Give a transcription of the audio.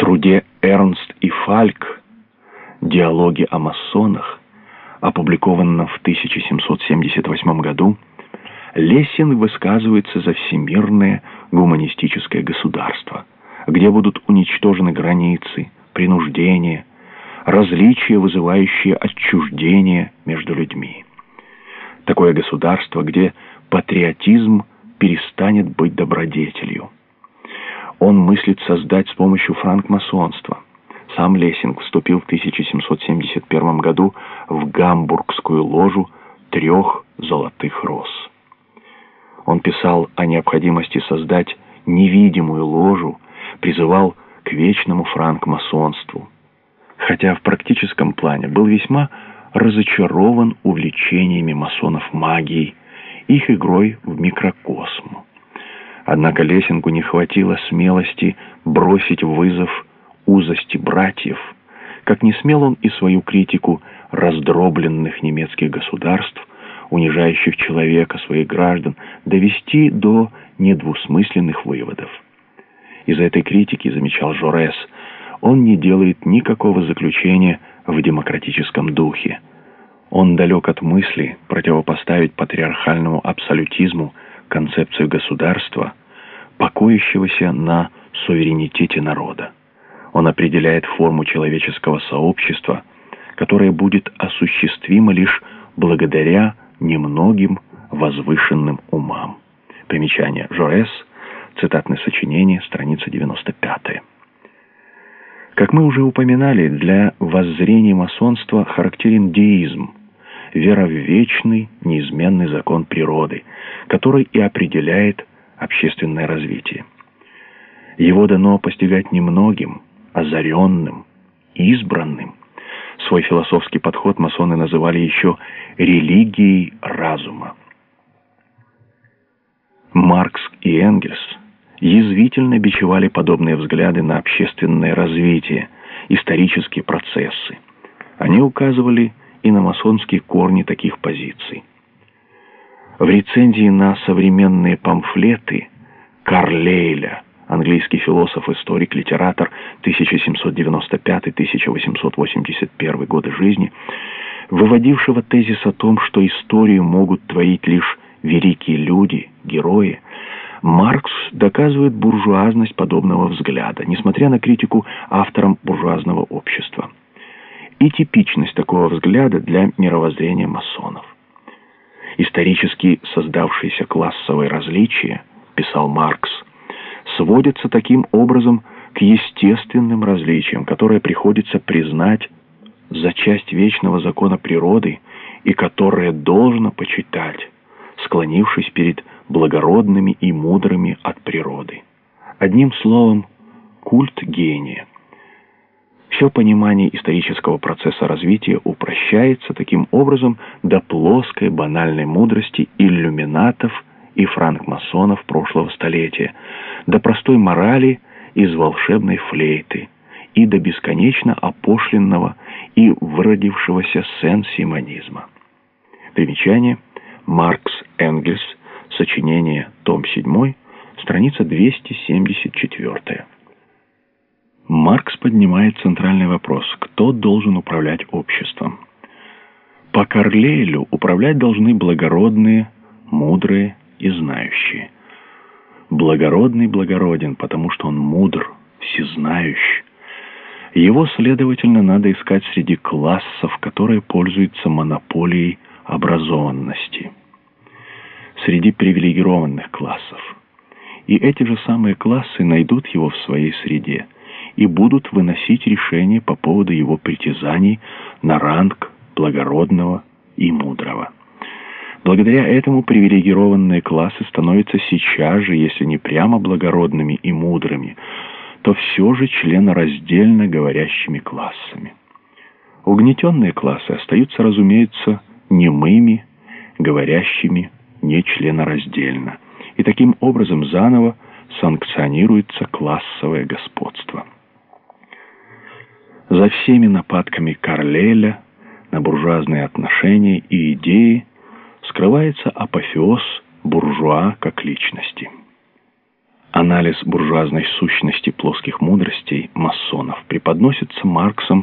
труде «Эрнст и Фальк» «Диалоги о масонах», опубликованном в 1778 году, Лессинг высказывается за всемирное гуманистическое государство, где будут уничтожены границы, принуждение, различия, вызывающие отчуждение между людьми. Такое государство, где патриотизм перестанет быть добродетелью. Он мыслит создать с помощью франкмасонства. Сам Лессинг вступил в 1771 году в гамбургскую ложу трех золотых роз. Он писал о необходимости создать невидимую ложу, призывал к вечному франкмасонству. Хотя в практическом плане был весьма разочарован увлечениями масонов магией, их игрой в микрокосм. Однако Лесингу не хватило смелости бросить вызов узости братьев, как не смел он и свою критику раздробленных немецких государств, унижающих человека, своих граждан, довести до недвусмысленных выводов. Из этой критики, замечал Жорес, он не делает никакого заключения в демократическом духе. Он далек от мысли противопоставить патриархальному абсолютизму концепцию государства, покоящегося на суверенитете народа. Он определяет форму человеческого сообщества, которая будет осуществима лишь благодаря немногим возвышенным умам. Примечание Жорес, цитатное сочинение, страница 95. Как мы уже упоминали, для воззрения масонства характерен деизм, вера в вечный, неизменный закон природы, который и определяет общественное развитие. Его дано постигать немногим, озаренным, избранным. Свой философский подход масоны называли еще религией разума. Маркс и Энгельс язвительно бичевали подобные взгляды на общественное развитие, исторические процессы. Они указывали и на масонские корни таких позиций. В рецензии на современные памфлеты Карлейля, английский философ, историк, литератор 1795-1881 годы жизни, выводившего тезис о том, что историю могут творить лишь великие люди, герои, Маркс доказывает буржуазность подобного взгляда, несмотря на критику авторам буржуазного общества. И типичность такого взгляда для мировоззрения масонов. Исторически создавшиеся классовые различия, писал Маркс, сводятся таким образом к естественным различиям, которые приходится признать за часть вечного закона природы и которые должно почитать, склонившись перед благородными и мудрыми от природы. Одним словом, культ гения. Все понимание исторического процесса развития упрощается таким образом до плоской банальной мудрости иллюминатов и франкмасонов прошлого столетия, до простой морали из волшебной флейты и до бесконечно опошленного и выродившегося сен-симонизма. Примечание. Маркс Энгельс. Сочинение. Том 7. Страница 274. Маркс поднимает центральный вопрос, кто должен управлять обществом. По Карлейлю управлять должны благородные, мудрые и знающие. Благородный благороден, потому что он мудр, всезнающий. Его, следовательно, надо искать среди классов, которые пользуются монополией образованности. Среди привилегированных классов. И эти же самые классы найдут его в своей среде – и будут выносить решения по поводу его притязаний на ранг благородного и мудрого. Благодаря этому привилегированные классы становятся сейчас же, если не прямо благородными и мудрыми, то все же членораздельно говорящими классами. Угнетенные классы остаются, разумеется, немыми, говорящими нечленораздельно, и таким образом заново санкционируется классовое господство. За всеми нападками Карлеля на буржуазные отношения и идеи скрывается апофеоз буржуа как личности. Анализ буржуазной сущности плоских мудростей масон преподносится Марксом